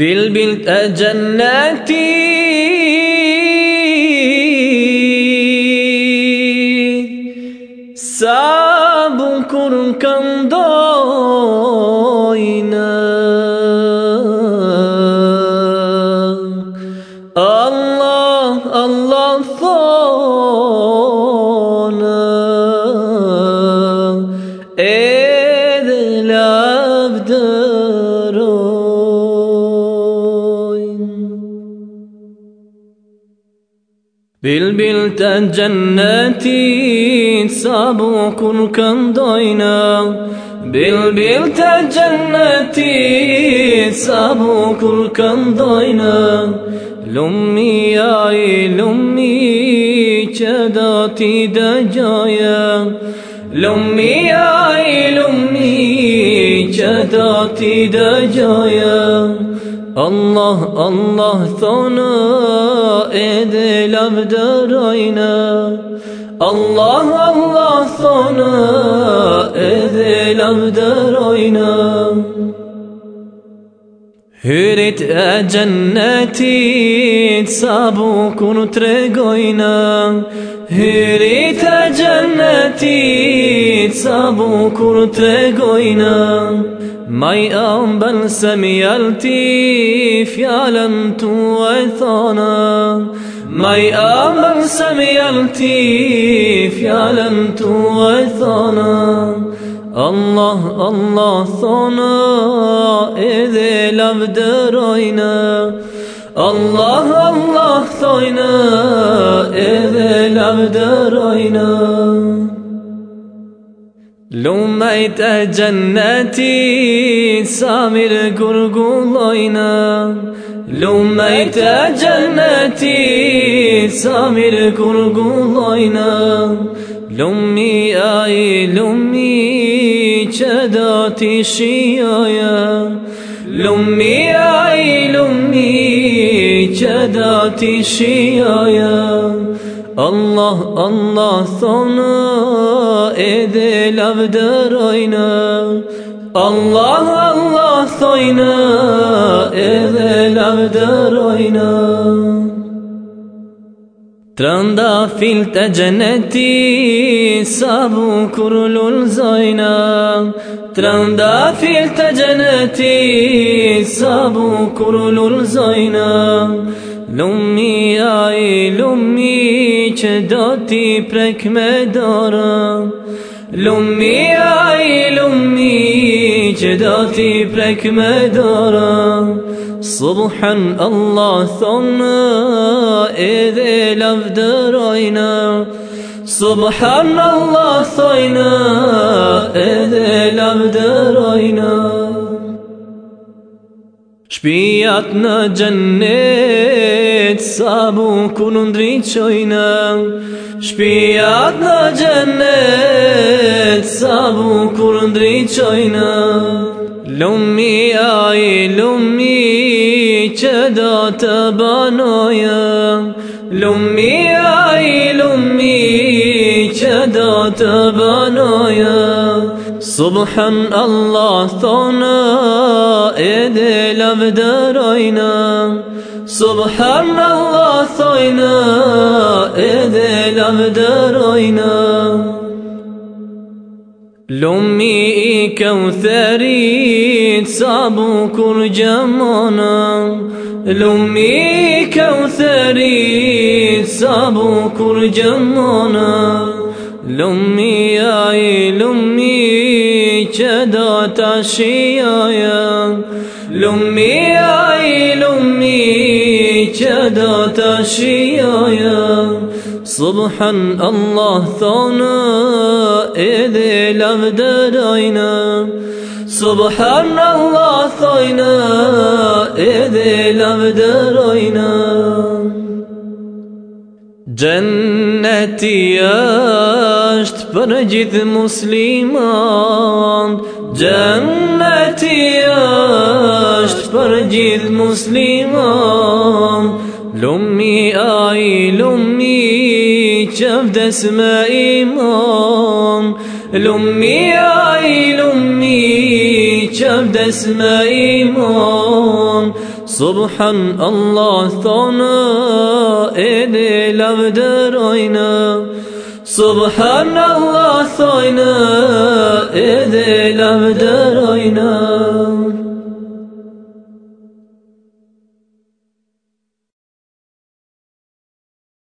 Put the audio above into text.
بالبلت جناتي سابكر كم دوينا بالبلت جناتي سابق كم دوينا بالبلت جناتي سابق كم دوينا لمي يا لمي چداتی دجایا لمي يا لمي چداتی دجایا الله الله ثنا إذ لبدرينا الله الله ثنا إذ لبدرينا هرت جنتي سابو كنو تريغوينا هرت جنتي سابو كنو تريغوينا ماي أمبل سميالتي فيالا تويثانا ماي أمبل سميالتي فيالا تويثانا الله الله ثنا إذ لبدرينا الله الله ثنا إذ لبدرينا لوميت جنتي سامر قرقولينا لوميت جنتي سامر قرقولينا لومي آي لومي چداتي شيايا. لومي آي لومي چداتي شيايا. Allah Allah sana edel avder ayna. Allah Allah sana edel avder ayna. Tranda filte cenneti sabu kurulul zayna. Tranda filte cenneti sabu kurulul zayna. Lummi ay lummi ti që do ti prek me dorën. Lumi ai lumi që do ti prek me dorën. Subhan Allah thonë edhe lavdërojnë. Subhan Allah thojnë edhe lavdërojnë. Shpijat në gjennet vetë sa mu ku në ndriqojna Shpijat në gjennet sa mu ku në ndriqojna Lumi aj, lumi që do të banoja Lumi aj, lumi që do të banoja. Subhan Allah thona edhe lavdarojna سبحان الله ثنا إذ لبدرينا لومي كوثري صابو كل جمانا لومي كوثري صابو كل جمانا لومي اي لومي اي لومي چدا تاشيايا سبحان الله ثنا إذ لبدرينا سبحان الله ثنا إذ لبدرينا جنتي يشت برجد مسلمان جنتي يشت برجد مسلمان لمي آي لمي شفد اسماء إمام لمي آي لمي شفد اسماء إمام Subhan Allah thonë edhe lavdërojnë Subhan سبحان الله سوينه